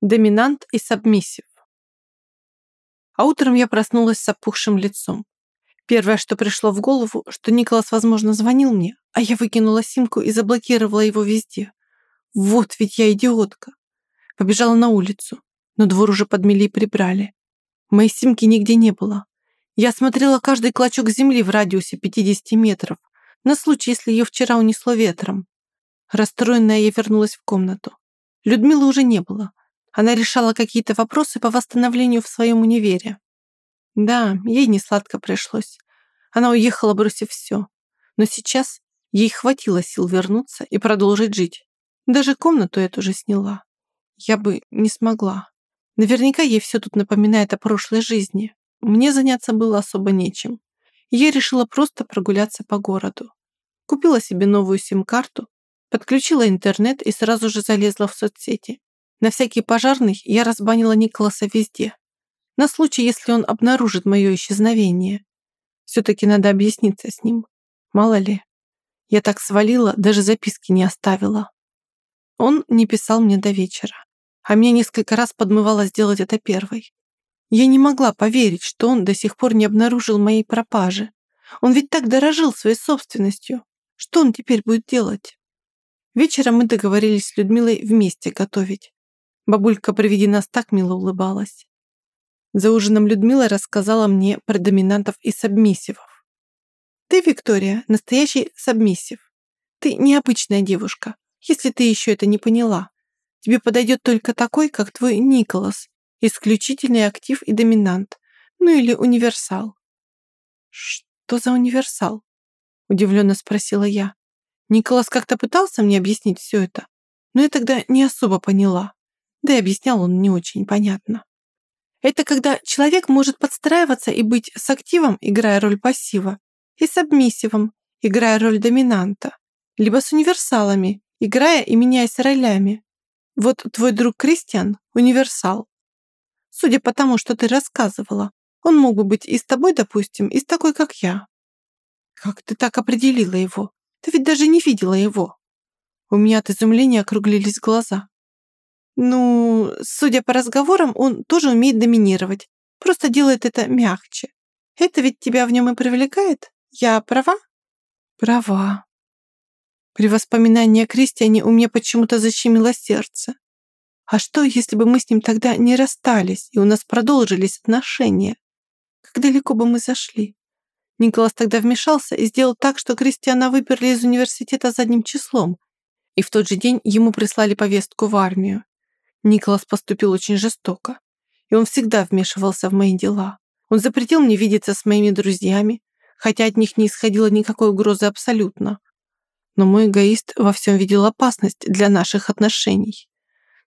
Доминант и сабмиссив. А утром я проснулась с опухшим лицом. Первое, что пришло в голову, что Николас, возможно, звонил мне, а я выкинула симку и заблокировала его везде. Вот ведь я идиотка. Побежала на улицу, но двор уже подмели и прибрали. Моей симки нигде не было. Я смотрела каждый клочок земли в радиусе 50 метров, на случай, если ее вчера унесло ветром. Расстроенная я вернулась в комнату. Людмилы уже не было. Она решала какие-то вопросы по восстановлению в своем универе. Да, ей не сладко пришлось. Она уехала, бросив все. Но сейчас ей хватило сил вернуться и продолжить жить. Даже комнату эту же сняла. Я бы не смогла. Наверняка ей все тут напоминает о прошлой жизни. Мне заняться было особо нечем. Я решила просто прогуляться по городу. Купила себе новую сим-карту, подключила интернет и сразу же залезла в соцсети. На всякий пожарный я разбанила Николаса везде. На случай, если он обнаружит мое исчезновение. Все-таки надо объясниться с ним. Мало ли. Я так свалила, даже записки не оставила. Он не писал мне до вечера. А меня несколько раз подмывало сделать это первой. Я не могла поверить, что он до сих пор не обнаружил моей пропажи. Он ведь так дорожил своей собственностью. Что он теперь будет делать? Вечером мы договорились с Людмилой вместе готовить. Бабулька при виде нас так мило улыбалась. За ужином Людмила рассказала мне про доминантов и сабмиссивов. «Ты, Виктория, настоящий сабмиссив. Ты необычная девушка, если ты еще это не поняла. Тебе подойдет только такой, как твой Николас, исключительный актив и доминант, ну или универсал». «Что за универсал?» удивленно спросила я. Николас как-то пытался мне объяснить все это, но я тогда не особо поняла. Да и объяснял он не очень понятно. Это когда человек может подстраиваться и быть с активом, играя роль пассива, и с обмиссивом, играя роль доминанта, либо с универсалами, играя и меняясь ролями. Вот твой друг Кристиан – универсал. Судя по тому, что ты рассказывала, он мог бы быть и с тобой, допустим, и с такой, как я. Как ты так определила его? Ты ведь даже не видела его. У меня от изумления округлились глаза. Ну, судя по разговорам, он тоже умеет доминировать. Просто делает это мягче. Это ведь тебя в нем и привлекает? Я права? Права. При воспоминании о Кристиане у меня почему-то защемило сердце. А что, если бы мы с ним тогда не расстались, и у нас продолжились отношения? Как далеко бы мы зашли? Николас тогда вмешался и сделал так, что Кристиана выперли из университета задним числом, и в тот же день ему прислали повестку в армию. Николас поступил очень жестоко, и он всегда вмешивался в мои дела. Он запретил мне видеться с моими друзьями, хотя от них не исходило никакой угрозы абсолютно. Но мой эгоист во всем видел опасность для наших отношений.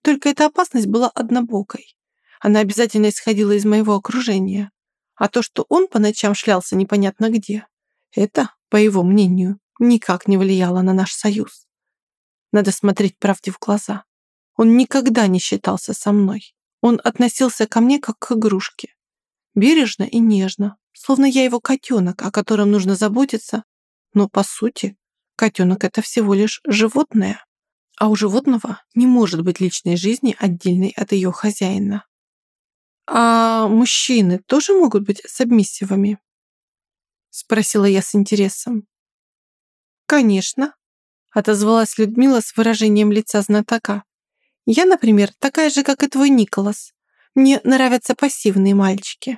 Только эта опасность была однобокой. Она обязательно исходила из моего окружения. А то, что он по ночам шлялся непонятно где, это, по его мнению, никак не влияло на наш союз. Надо смотреть правде в глаза. Он никогда не считался со мной. Он относился ко мне как к игрушке. Бережно и нежно, словно я его котенок, о котором нужно заботиться. Но, по сути, котенок — это всего лишь животное. А у животного не может быть личной жизни, отдельной от ее хозяина. «А мужчины тоже могут быть сабмиссивами?» Спросила я с интересом. «Конечно», — отозвалась Людмила с выражением лица знатока. Я, например, такая же, как и твой Николас. Мне нравятся пассивные мальчики.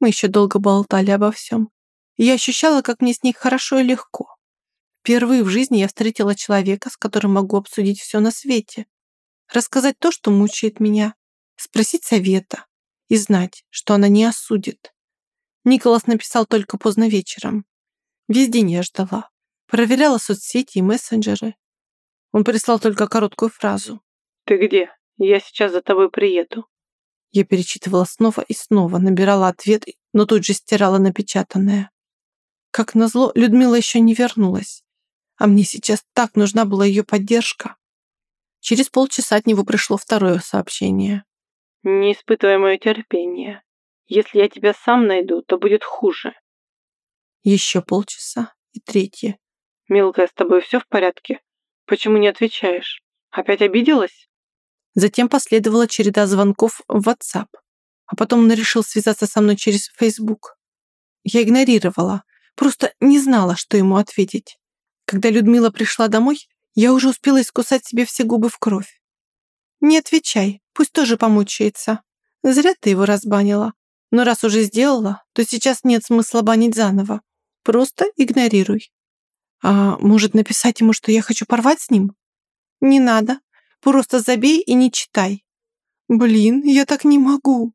Мы еще долго болтали обо всем. я ощущала, как мне с ней хорошо и легко. Впервые в жизни я встретила человека, с которым могу обсудить все на свете. Рассказать то, что мучает меня. Спросить совета. И знать, что она не осудит. Николас написал только поздно вечером. Весь день я ждала. Проверяла соцсети и мессенджеры. Он прислал только короткую фразу. «Ты где? Я сейчас за тобой приеду». Я перечитывала снова и снова, набирала ответ, но тут же стирала напечатанное. Как назло, Людмила еще не вернулась. А мне сейчас так нужна была ее поддержка. Через полчаса от него пришло второе сообщение. «Не испытывай мое терпение. Если я тебя сам найду, то будет хуже». Еще полчаса и третье. «Милкая, с тобой все в порядке? Почему не отвечаешь? Опять обиделась?» Затем последовала череда звонков в WhatsApp. А потом он решил связаться со мной через Facebook. Я игнорировала, просто не знала, что ему ответить. Когда Людмила пришла домой, я уже успела искусать себе все губы в кровь. «Не отвечай, пусть тоже помучается. Зря ты его разбанила. Но раз уже сделала, то сейчас нет смысла банить заново. Просто игнорируй. А может написать ему, что я хочу порвать с ним? Не надо. Просто забей и не читай. Блин, я так не могу.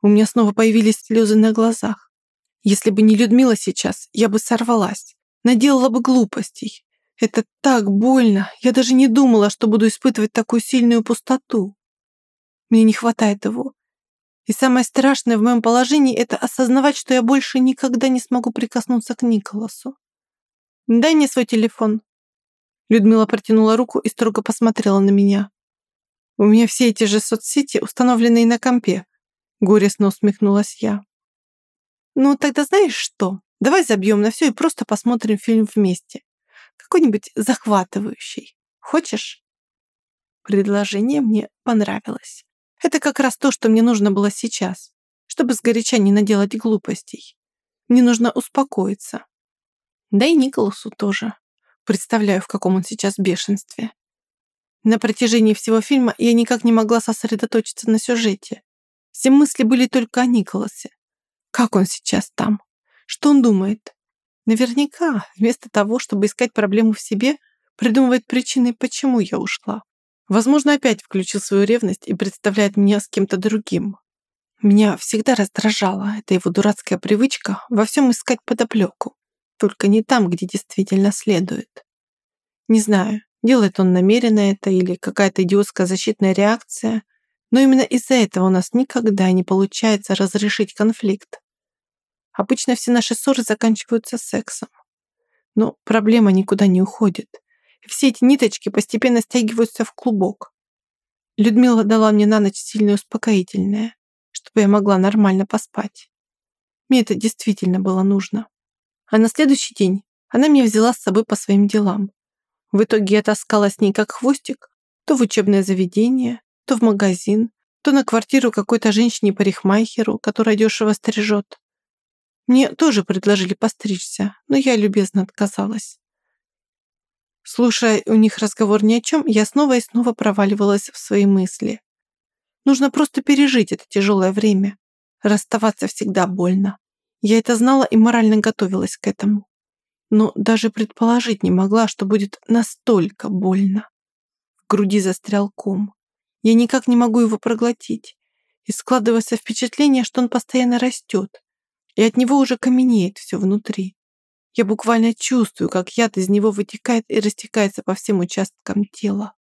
У меня снова появились слезы на глазах. Если бы не Людмила сейчас, я бы сорвалась. Наделала бы глупостей. Это так больно. Я даже не думала, что буду испытывать такую сильную пустоту. Мне не хватает его. И самое страшное в моем положении — это осознавать, что я больше никогда не смогу прикоснуться к Николасу. «Дай мне свой телефон». Людмила протянула руку и строго посмотрела на меня. «У меня все эти же соцсети, установленные на компе», — горестно усмехнулась я. «Ну, тогда знаешь что? Давай забьем на все и просто посмотрим фильм вместе. Какой-нибудь захватывающий. Хочешь?» Предложение мне понравилось. Это как раз то, что мне нужно было сейчас, чтобы сгоряча не наделать глупостей. Мне нужно успокоиться. Да и Николасу тоже. Представляю, в каком он сейчас бешенстве. На протяжении всего фильма я никак не могла сосредоточиться на сюжете. Все мысли были только о Николасе. Как он сейчас там? Что он думает? Наверняка, вместо того, чтобы искать проблему в себе, придумывает причины, почему я ушла. Возможно, опять включил свою ревность и представляет меня с кем-то другим. Меня всегда раздражала эта его дурацкая привычка во всем искать подоплеку, только не там, где действительно следует. Не знаю, делает он намеренно это или какая-то идиотская защитная реакция, но именно из-за этого у нас никогда не получается разрешить конфликт. Обычно все наши ссоры заканчиваются сексом. Но проблема никуда не уходит все эти ниточки постепенно стягиваются в клубок. Людмила дала мне на ночь сильное успокоительное, чтобы я могла нормально поспать. Мне это действительно было нужно. А на следующий день она меня взяла с собой по своим делам. В итоге я таскала с ней как хвостик то в учебное заведение, то в магазин, то на квартиру какой-то женщине-парикмахеру, которая дешево стрижет. Мне тоже предложили постричься, но я любезно отказалась. Слушая у них разговор ни о чем, я снова и снова проваливалась в свои мысли. Нужно просто пережить это тяжелое время. Расставаться всегда больно. Я это знала и морально готовилась к этому. Но даже предположить не могла, что будет настолько больно. В груди застрял ком. Я никак не могу его проглотить. И складывается впечатление, что он постоянно растет. И от него уже каменеет все внутри. Я буквально чувствую, как яд из него вытекает и растекается по всем участкам тела.